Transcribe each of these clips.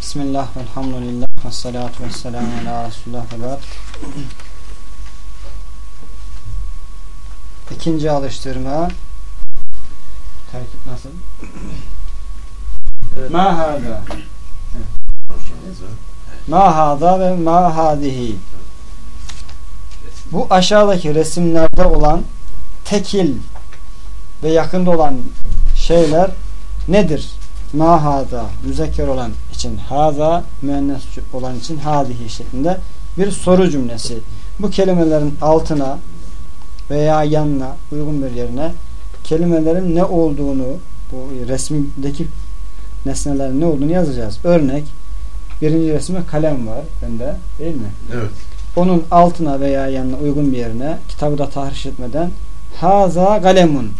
Bismillah, elhamdülillah, ve salatu ve selamu ala Resulullah ve ba'd. İkinci alıştırma. Terkip nasıl? Ma hada. Ma hada ve ma hadihi. Bu aşağıdaki resimlerde olan tekil ve yakında olan şeyler nedir? Ma hada müzekker olan için haza müennes olan için hadihi şeklinde bir soru cümlesi. Bu kelimelerin altına veya yanına uygun bir yerine kelimelerin ne olduğunu bu resmindeki nesnelerin ne olduğunu yazacağız. Örnek birinci resme kalem var bende değil mi? Evet. Onun altına veya yanına uygun bir yerine kitabı da tahriş etmeden haza kalemun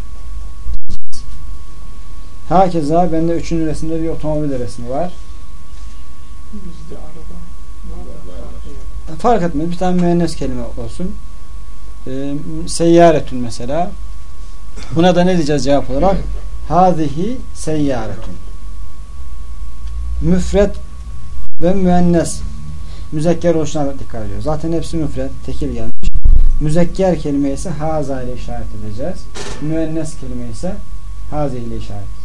Hakeza bende üçüncü resimde bir otomobil resmi var. Bizde araba. Fark etmez. Bir tane müennes kelime olsun. Ee, seyyaretün mesela. Buna da ne diyeceğiz cevap olarak? Hazihi seyyaretün. Müfret ve müennes müzekker oluşuna dikkat ediyoruz. Zaten hepsi müfret, tekil gelmiş. Müzekker kelime ise haza ile işaret edeceğiz. Müennes kelime ise hazi ile işaret edeceğiz.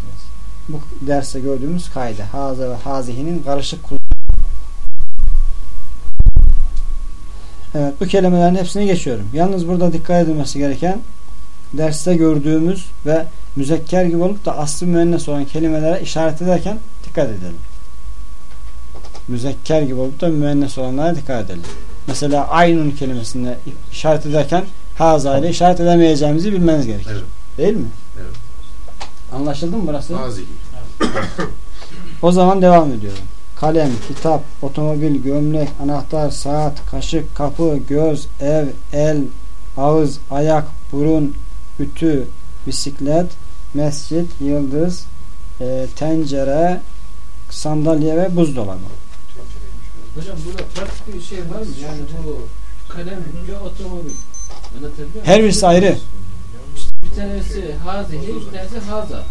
Bu derste gördüğümüz kaide. Haza ve hazihinin karışık kullanımı. Evet bu kelimelerin hepsini geçiyorum. Yalnız burada dikkat edilmesi gereken derste gördüğümüz ve müzekker gibi olup da aslı müennes olan kelimelere işaret ederken dikkat edelim. Müzekker gibi olup da müennes olanlara dikkat edelim. Mesela aynun kelimesine işaret ederken haza ile işaret edemeyeceğimizi bilmeniz gerekir. Evet. Değil mi? Evet. Anlaşıldı mı burası? Gibi. O zaman devam ediyorum. Kalem, kitap, otomobil, gömlek, anahtar, saat, kaşık, kapı, göz, ev, el, ağız, ayak, burun, ütü, bisiklet, mescit, yıldız, e, tencere, sandalye ve buzdolabı. Hocam burada pratik bir şey var mı? Yani bu kalem ve otomobil. Anlatabiliyor muyum? Her birisi ayrı. Bir tanesi hazihi, bir tanesi haza.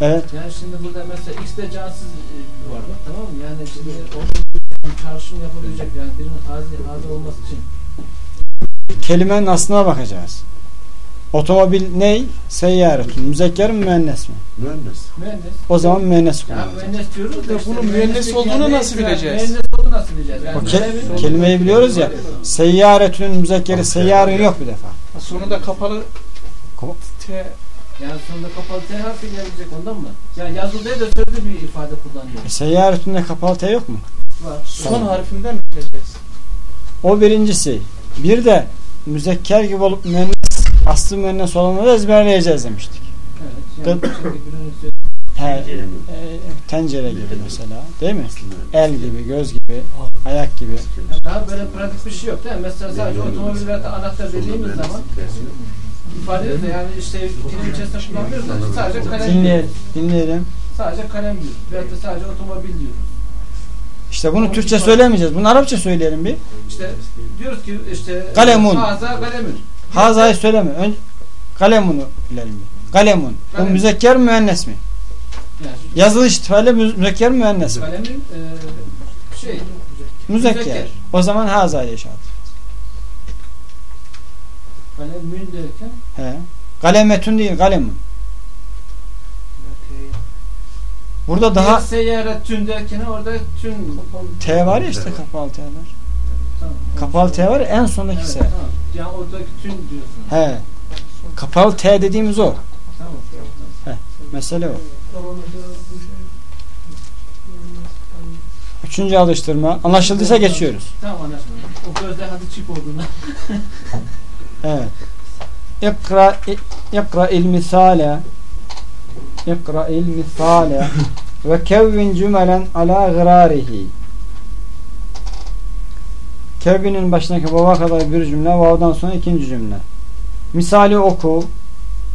Evet. Yani şimdi burada mesela X de cansız e, var mı? Tamam mı? Yani şimdi orada yani çağrışım yapabilecek yani birinin hazi, haza olması için. Kelimenin aslına bakacağız. Otomobil ney? Seyyaretun. Müzekker mi müennes mi? Mühendis. O zaman müennes Yani kullanacağız. mühendis diyoruz da işte bunun mühendislik olduğunu yani nasıl bileceğiz? Mühendis olduğunu nasıl bileceğiz? Yani O ke- kalemin- kelimeyi biliyoruz ya. Seyyaretünün müzekkeri seyyarın yok bir defa. Sonunda kapalı T Yani sonunda kapalı T harfi gelecek ondan mı? Yani yazılı değil de sözlü bir ifade kullanıyor. E, Seyyaretünde kapalı T yok mu? Var. son harfinden mi bileceğiz? O birincisi. Bir de müzekker gibi olup müennes, aslı müennes olanları ezberleyeceğiz demiştik. Evet. Yani Tıp. şimdi birinin sözü- He, e, tencere gibi mesela. Değil mi? El gibi, göz gibi, ayak gibi. Yani daha böyle pratik bir şey yok değil mi? Mesela sadece otomobil veya da anahtar dediğimiz zaman ifade ediyoruz da yani işte kelime içerisinde kullanmıyoruz da sadece kalem Dinleyelim. dinleyelim. Sadece kalem diyoruz. Veyahut da sadece otomobil diyoruz. İşte bunu Türkçe söylemeyeceğiz. Bunu Arapça söyleyelim bir. İşte diyoruz ki işte Kalemun. Haza kalemün. Hazayı söyleme. Önce kalemunu bilelim bir. Kalemun. Bu Kalem. müzekker mi müennes mi? Yani Yazılış itibariyle mü- müzekker mi müennes mi? kalemin e, şey Müzekker. müzekker. O zaman hazayla işaret. Kalemün derken He. Kalemetün değil kalemun. Burada daha seyyaret tün derken orada tün T var ya işte kapalı T var. Tamam. Kapalı T var ya en sondaki Evet, S. tamam. Yani oradaki tün diyorsun. He. Kapalı T dediğimiz o. Tamam. tamam. Mesele o. Üçüncü alıştırma. Anlaşıldıysa geçiyoruz. Tamam anlaşıldı. O gözde hadi çip olduğunu. İkra, ikra il misale İkra il misale ve kevvin cümelen ala gırarihi Kevvinin başındaki vava kadar bir cümle, vav'dan sonra ikinci cümle. Misali oku.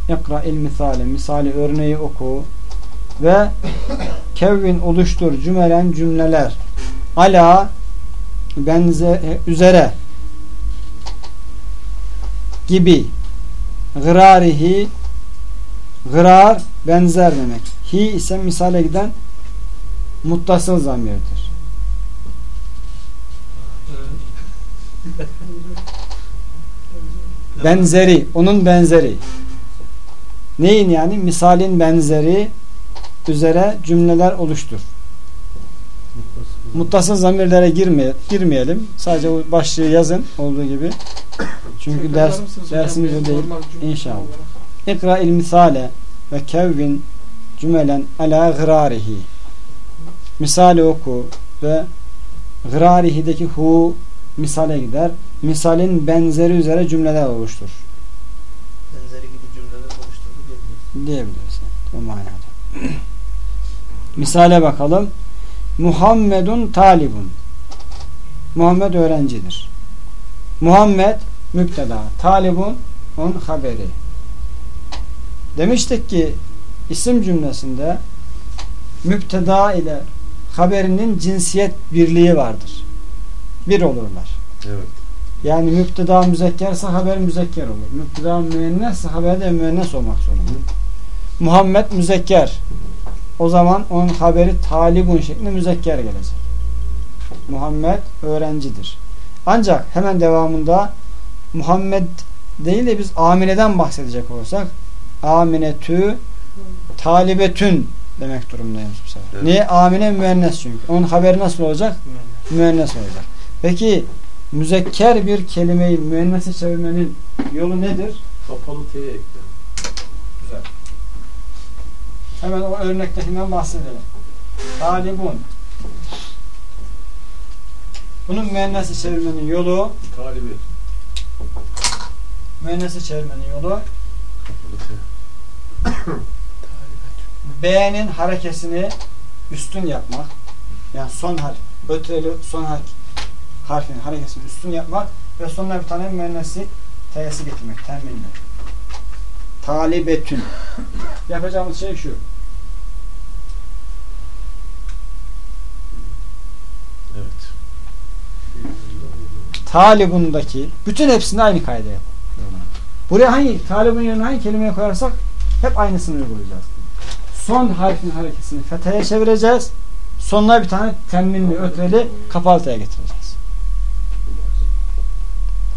İkra il misale. Misali örneği oku. Ve kevvin oluştur cümelen cümleler. Ala benze üzere gibi gırarihi gırar benzer demek. Hi ise misale giden muttasıl zamirdir. Benzeri, onun benzeri. Neyin yani? Misalin benzeri üzere cümleler oluştur. Muttasıl zamirlere girmeye, girmeyelim. Sadece o başlığı yazın olduğu gibi. Çünkü Tekrar ders dersimiz o değil. İnşallah. İkra il misale ve kevvin cümelen ala gırarihi. Misali oku ve gırarihideki hu misale gider. Misalin benzeri üzere cümleler oluştur. Benzeri gibi cümleler oluşturdu diyebiliriz. Diyebiliriz. O manada. Misale bakalım. Muhammedun talibun. Muhammed öğrencidir. Muhammed müpteda. Talibun on haberi. Demiştik ki isim cümlesinde müpteda ile haberinin cinsiyet birliği vardır. Bir olurlar. Evet. Yani müpteda müzekkerse haber müzekker olur. Müpteda müennesse haber de müennes olmak zorunda. Muhammed müzekker. O zaman onun haberi talibun şeklinde müzekker gelecek. Muhammed öğrencidir. Ancak hemen devamında Muhammed değil de biz Amine'den bahsedecek olursak Aminetü talibetün demek durumundayız bu sefer. Evet. Niye? Amine müennes çünkü. Onun haberi nasıl olacak? Müennes olacak. Peki müzekker bir kelimeyi müennese çevirmenin yolu nedir? Kapalı T'ye ekle. Hemen o örnektekinden bahsedelim. Talibun. Bunun müennese çevirmenin yolu Talibet. müennese çevirmenin yolu. B'nin harekesini üstün yapmak. Yani son harf. Ötreli son harf harfin harekesini üstün yapmak ve sonuna bir tane müennesi T'si getirmek. Teminle. Talibetün. Yapacağımız şey şu. Evet. Talibundaki bütün hepsinde aynı kayda yapalım. Buraya hangi talibun yerine hangi kelimeyi koyarsak hep aynısını uygulayacağız. Son harfin harekesini fetheye çevireceğiz. Sonuna bir tane temminli, ötreli kapalı T'ye getireceğiz.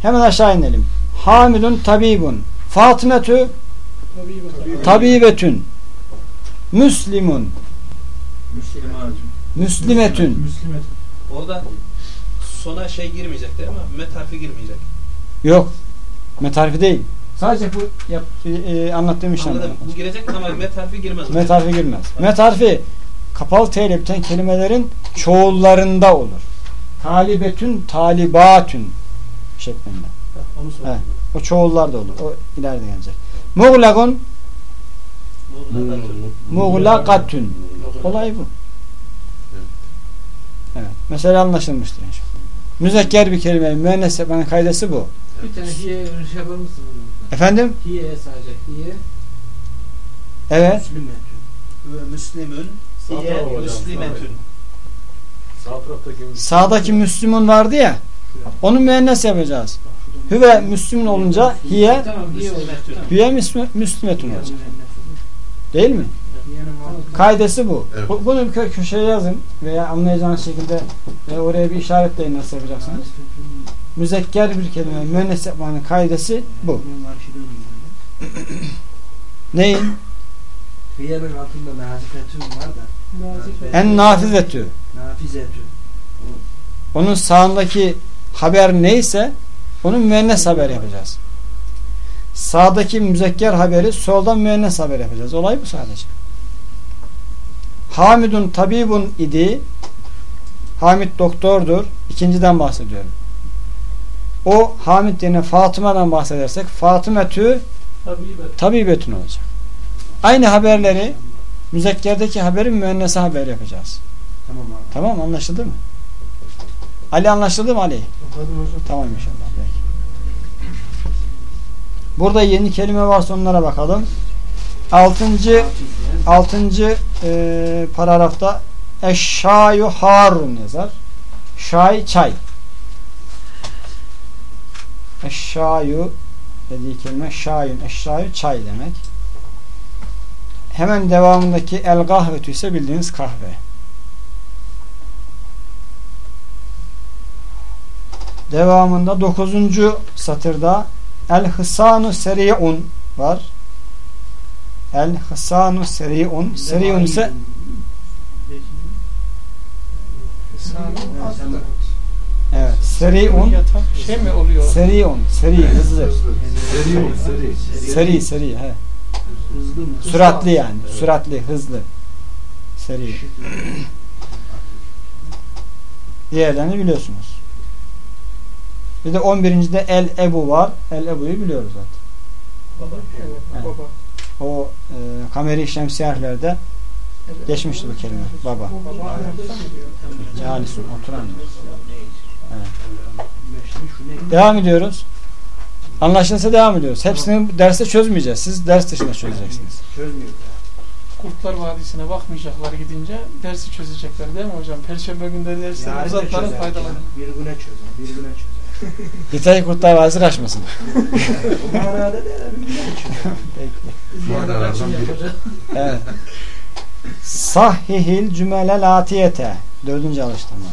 Hemen aşağı inelim. Hamidun tabibun. Fatimetü tabibetün. Müslimun. Müslimetün. Müslümet. Orada sona şey girmeyecek değil mi? Met harfi girmeyecek. Yok. Metarfi değil. Sadece bu yap, e, e, anlattığım işlem. Anladım. Bu girecek ama met harfi girmez. Met harfi girmez. Met harfi kapalı T ile biten kelimelerin çoğullarında olur. Talibetün, talibatün şeklinde. Onu sor. He. O çoğullarda olur. O ileride gelecek. Muğlakun, muğlakatün. Olay bu. Evet. Mesela anlaşılmıştır inşallah. Müzekker bir kelime, müennes yapmanın kaydesi bu. Bir tane hiye şey yapar mısınız? Efendim? Hiye sadece. Hiye. Evet. Ve Müslümün hiye taraftaki Sağdaki Müslüman vardı ya, onu müennes yapacağız. Hüve Müslüman olunca hiye, hiye olacak. Müslimetün. Tamam. hüye müslü- müslümetun olacak. Değil mi? Kaydesi bu. Evet. Bu- Bunu bir kö- köşeye yazın veya anlayacağınız şekilde ve oraya bir işaretleyin nasıl yapacaksınız. Müzekker bir kelime müennes yapmanın kaidesi bu. Neyin? Hıyanın altında nazikatün var da. En nafizetü. nafizetü. Onun sağındaki haber neyse onun müennes haber yapacağız. Sağdaki müzekker haberi soldan müennes haber yapacağız. Olay bu sadece. Hamidun tabibun idi. Hamid doktordur. İkinciden bahsediyorum. O Hamid yerine Fatıma'dan bahsedersek Fatımetü Tabii be. tabibetün olacak. Aynı haberleri müzekkerdeki haberi müennese haber yapacağız. Tamam abi. Tamam anlaşıldı mı? Ali anlaşıldı mı Ali? Tamam inşallah. Peki. Burada yeni kelime varsa onlara bakalım. Altıncı, 6. E, paragrafta eşşayu harun yazar. Şay çay. Eşşayu dediği kelime şayun. Eşşayu çay demek. Hemen devamındaki el kahvetü ise bildiğiniz kahve. Devamında 9. satırda el hısanu seriun var. El hısanu seri'un. Seri'un ise evet, seri'un şey mi oluyor? seri'un seri hızlı. Seri, seri. Seri seri he. Hızlı mı? Süratli yani. Süratli, hızlı. Seri. Diğerlerini biliyorsunuz. Bir de 11. de El Ebu var. El Ebu'yu biliyoruz zaten. Baba. Evet, Evet. baba. O e, kameri şemsiyehlerde Evet. geçmişti bu kelime. Baba. Calisun, oturan. Evet. Devam ediyoruz. Anlaşılırsa devam ediyoruz. Hepsini derste çözmeyeceğiz. Siz ders dışında çözeceksiniz. Çözmüyor. Kurtlar Vadisi'ne bakmayacaklar gidince dersi çözecekler değil mi hocam? Perşembe günleri dersleri çözer. faydaları. Bir güne çözün. Bir güne çözün. Yeter ki Kurtlar biri. Evet. Sahihil cümelel atiyete. Dördüncü alıştırma.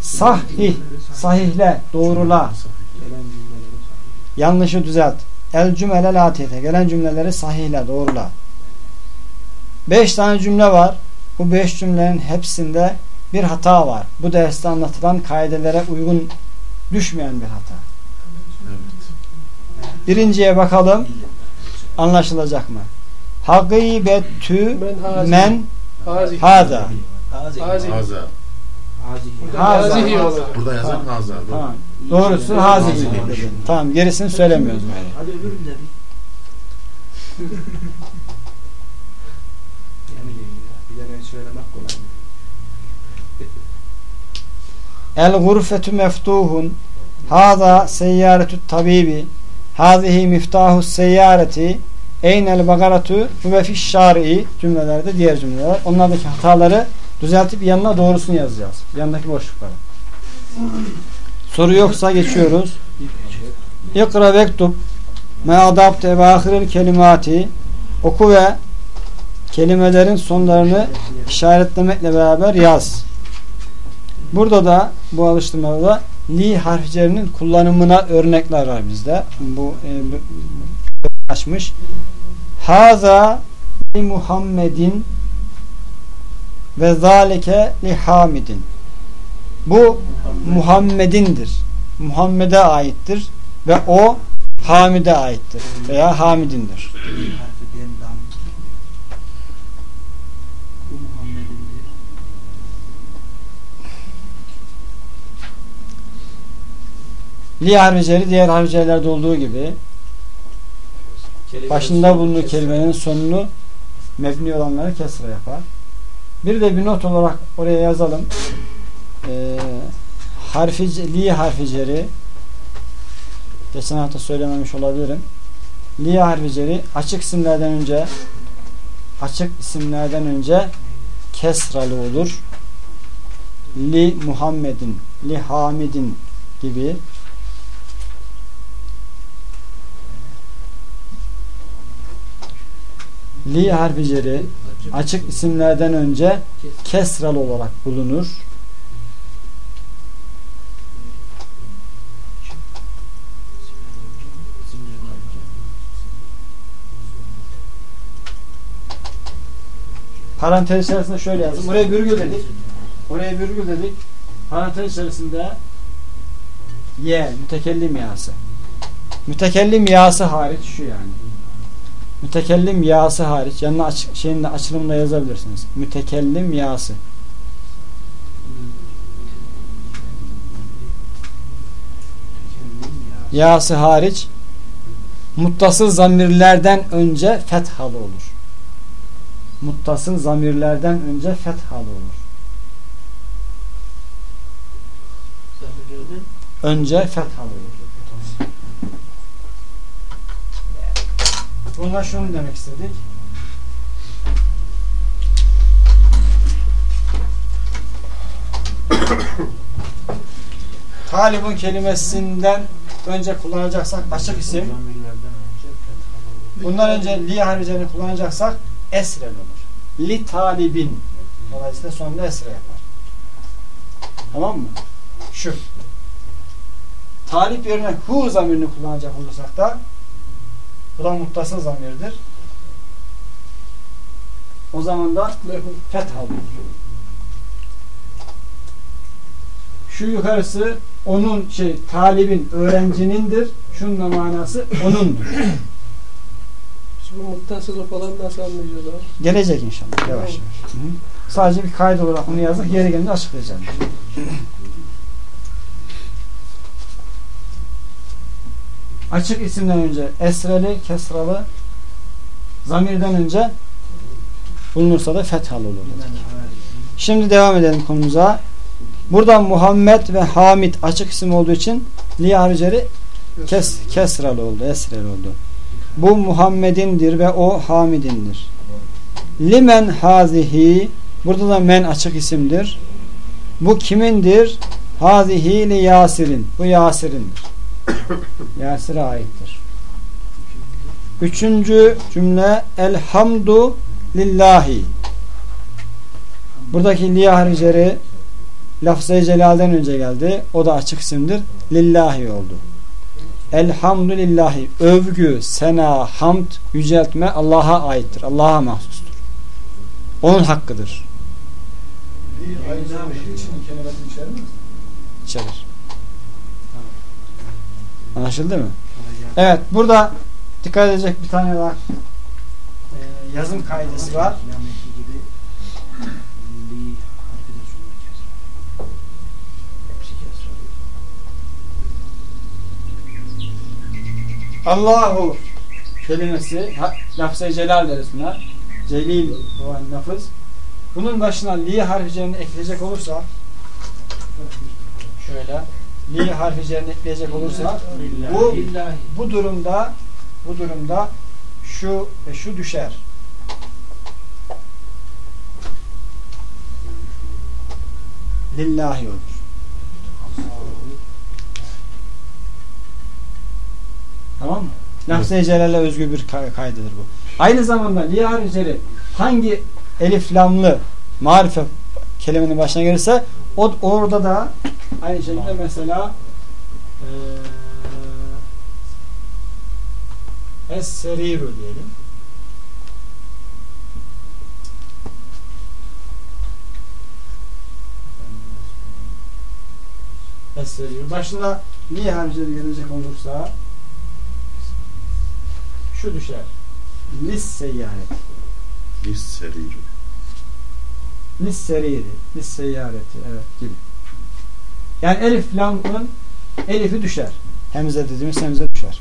Sahih. Sahihle. Doğrula. Gelen cümleleri sahih. Yanlışı düzelt. El cümelel atiyete. Gelen cümleleri sahihle. Doğrula. Beş tane cümle var. Bu beş cümlenin hepsinde bir hata var. Bu derste anlatılan kaidelere uygun düşmeyen bir hata. Evet. Birinciye bakalım. Anlaşılacak mı? Hagibettü Men. Haza. Hazi. Burada Haza. hazihi. Burada yazan haza. Doğru. Tamam. Doğrusu hazihi. Tamam gerisini söylemiyoruz. Hadi öbürünü de bir. Tane söylemek kolay El gurfetu meftuhun. Hada seyyaretü tabibi. Hazihi miftahu seyyareti. Eynel bagaratu ve fiş şari'i cümlelerde diğer cümleler. Onlardaki hataları düzeltip yanına doğrusunu yazacağız. Yanındaki boşlukları. Soru yoksa geçiyoruz. İkra vektub me adapte ve ahiril kelimati oku ve kelimelerin sonlarını işaretlemekle beraber yaz. Burada da bu alıştırmada da li harflerinin kullanımına örnekler var bizde. Bu e, açmış. Haza li Muhammedin ve zalike li Hamidin. Bu Muhammed'indir. Muhammed'e aittir ve o Hamid'e aittir veya Hamid'indir. Li harfleri diğer harflerde olduğu gibi başında bulunduğu kelimenin sonunu mebni olanları kesre yapar. Bir de bir not olarak oraya yazalım. Ee, harfi, li harficeri geçen hafta söylememiş olabilirim. Li harficeri açık isimlerden önce açık isimlerden önce kesralı olur. Li Muhammedin, li Hamidin gibi Li harficeri açık isimlerden önce kesralı olarak bulunur. Parantez içerisinde şöyle yazdım. Buraya virgül dedik. Oraya virgül dedik. Parantez içerisinde ye, mütekellim yası. Mütekellim yası hariç şu yani. Mütekellim yası hariç yanına açık, şeyin de açılımda yazabilirsiniz. Mütekellim yası. Yası hariç muttasıl zamirlerden önce fethalı olur. Muttasıl zamirlerden önce fethalı olur. Önce fethalı olur. Buna şunu demek istedik. Talibun kelimesinden önce kullanacaksak açık isim. Bundan önce li harflerini kullanacaksak esren olur. Li talibin. Dolayısıyla sonunda esre yapar. Tamam mı? Şu. talip yerine hu zamirini kullanacak olursak da bu da muttasıl zamirdir. O zaman da feth alıyor. Şu yukarısı onun şey talibin öğrencinindir. Şunun manası onundur. Bu muttasılı falan nasıl anlayacağız abi? Gelecek inşallah yavaş yavaş. Hı. Sadece bir kayıt olarak onu yazdık. Yeri gelince açıklayacağım. Açık isimden önce esreli, kesralı zamirden önce bulunursa da fethalı olur. dedik. Şimdi devam edelim konumuza. Burada Muhammed ve Hamid açık isim olduğu için li hariceri kes, kesralı oldu, esreli oldu. Bu Muhammed'indir ve o Hamid'indir. Limen hazihi burada da men açık isimdir. Bu kimindir? Hazihi li Yasir'in. Bu Yasir'indir. Yasir'e aittir. Üçüncü cümle Elhamdu lillahi. Buradaki li hariceri lafzı celalden önce geldi. O da açık isimdir. Lillahi oldu. Elhamdülillahi övgü, sena, hamd, yüceltme Allah'a aittir. Allah'a mahsustur. Onun hakkıdır. İçerir. Anlaşıldı mı? Evet. Burada dikkat edecek bir tane daha e, yazım kaidesi var. Allahu kelimesi lafz-ı celal deriz buna. Celil olan lafız. Bunun başına li harfi ekleyecek olursa şöyle li harfi cerini ekleyecek olursa bu bu durumda bu durumda şu ve şu düşer. Lillahi olur. Tamam mı? Lafz-ı celale özgü bir kay- kaydıdır bu. Aynı zamanda li harfleri hangi elif lamlı marife kelimenin başına gelirse o orada da aynı şekilde mesela eee Es-seriru diyelim. Es-seriru. Başına li harfleri gelecek olursa şu düşer. Lis seyyaret. Lis seriru. Lis seriri. Lis seyyareti. Evet gibi. Yani elif lamın elifi düşer. Hemze dediğimiz hemze düşer.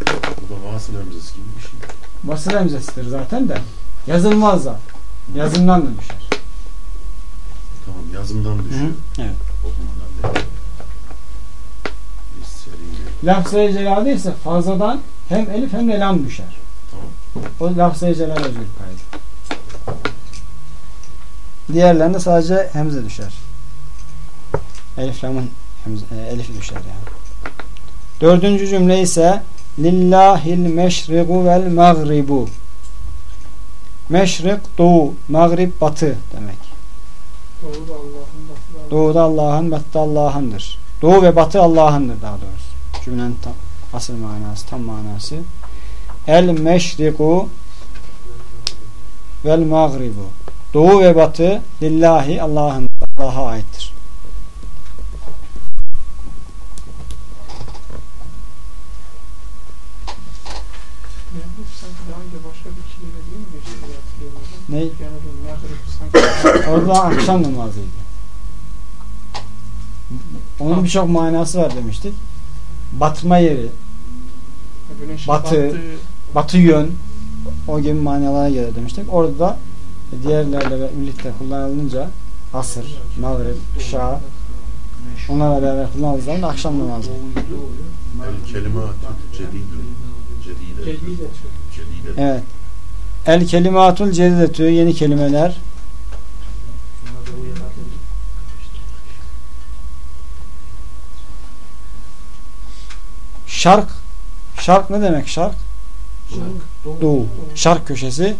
Bu da vasıl emzesi gibi bir şey. Basır hemzesidir zaten de. Yazılmaz da. Yazımdan da düşer. Tamam yazımdan düşüyor. Evet. Okumadan değil. Lafz-ı celal ise fazladan hem elif hem de lam düşer. Tamam. O lafz-ı celal özgür kaydı. Diğerlerinde sadece hemze düşer. Elif lamın hemze, e, elifi düşer yani. Dördüncü cümle ise Lillahil meşriku vel magribu. Meşrik doğu, magrib batı demek. Doğru da Allah'ın Doğuda Allah'ın, batıda Allah'ındır. Doğu ve batı Allah'ındır daha doğrusu. Cümlenin tam, asıl manası, tam manası. El meşriku vel magribu. Doğu ve batı lillahi Allah'ın Allah'a aittir. Ne? Orada akşam namazıydı. Onun birçok manası var demiştik. Batma yeri, güneşin Batı. battığı batı yön o gibi manalara gelir demiştik. Orada da diğerlerle ve birlikte kullanılınca asır, mağrib, şah onlarla beraber kullanıldığı zaman da akşam namazı. El kelimatü cedidü. Cedide. Cedide. Cedide. Evet. El kelimatul cedidetü yeni kelimeler. Şark. Şark ne demek şark? Doğu. Şark köşesi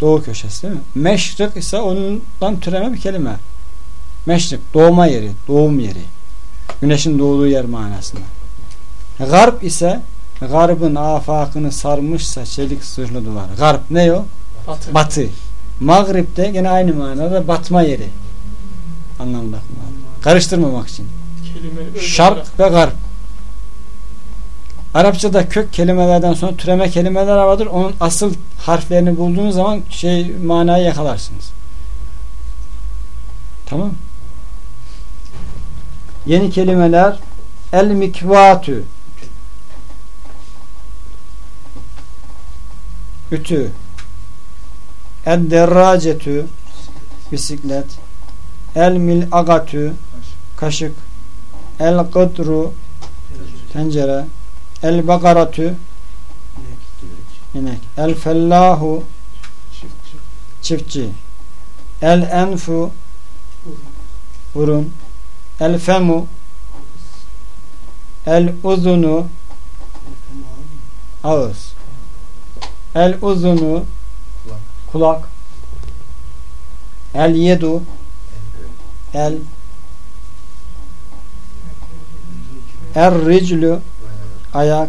doğu köşesi değil mi? Meşrik ise ondan türeme bir kelime. Meşrik doğma yeri, doğum yeri. Güneşin doğduğu yer manasında. Garp ise garbın afakını sarmışsa çelik zırhlı duvar. Garp ne o? Batı. Batı. Mağrib de gene aynı manada batma yeri. Anlamda. Karıştırmamak için. Şark ve garp. Arapçada kök kelimelerden sonra türeme kelimeler vardır. Onun asıl harflerini bulduğunuz zaman şey manayı yakalarsınız. Tamam. Yeni kelimeler. El mikvatü ütü. El derracetü. Bisiklet. El mil'agatü. Kaşık. El qadru tencere el bakaratü inek. El fellahu Çiftçi. çiftçi. El enfu burun el femu el uzunu ağız. El uzunu kulak. El yedu el er riclu ayak.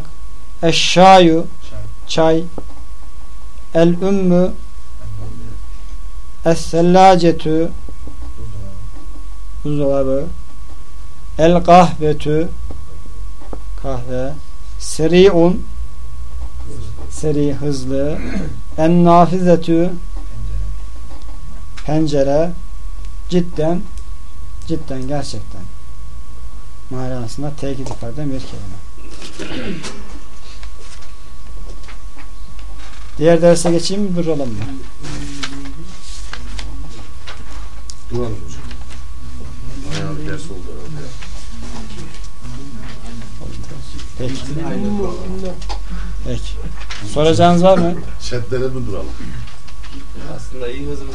Eşşayu. Çay. El ümmü. Es-sellacetü buzdolabı. El kahvetü. Kahve. Seriun. Seri hızlı. En nafizetü pencere. Cidden. Cidden gerçekten. Manasında tekit ifade bir kelime. Diğer derse geçeyim mi? Duralım mı? Duralım hocam. Bayağı bir ders oldu herhalde. Peki. Peki. Soracağınız var mı? Chatlere mi duralım? Aslında iyi hızlı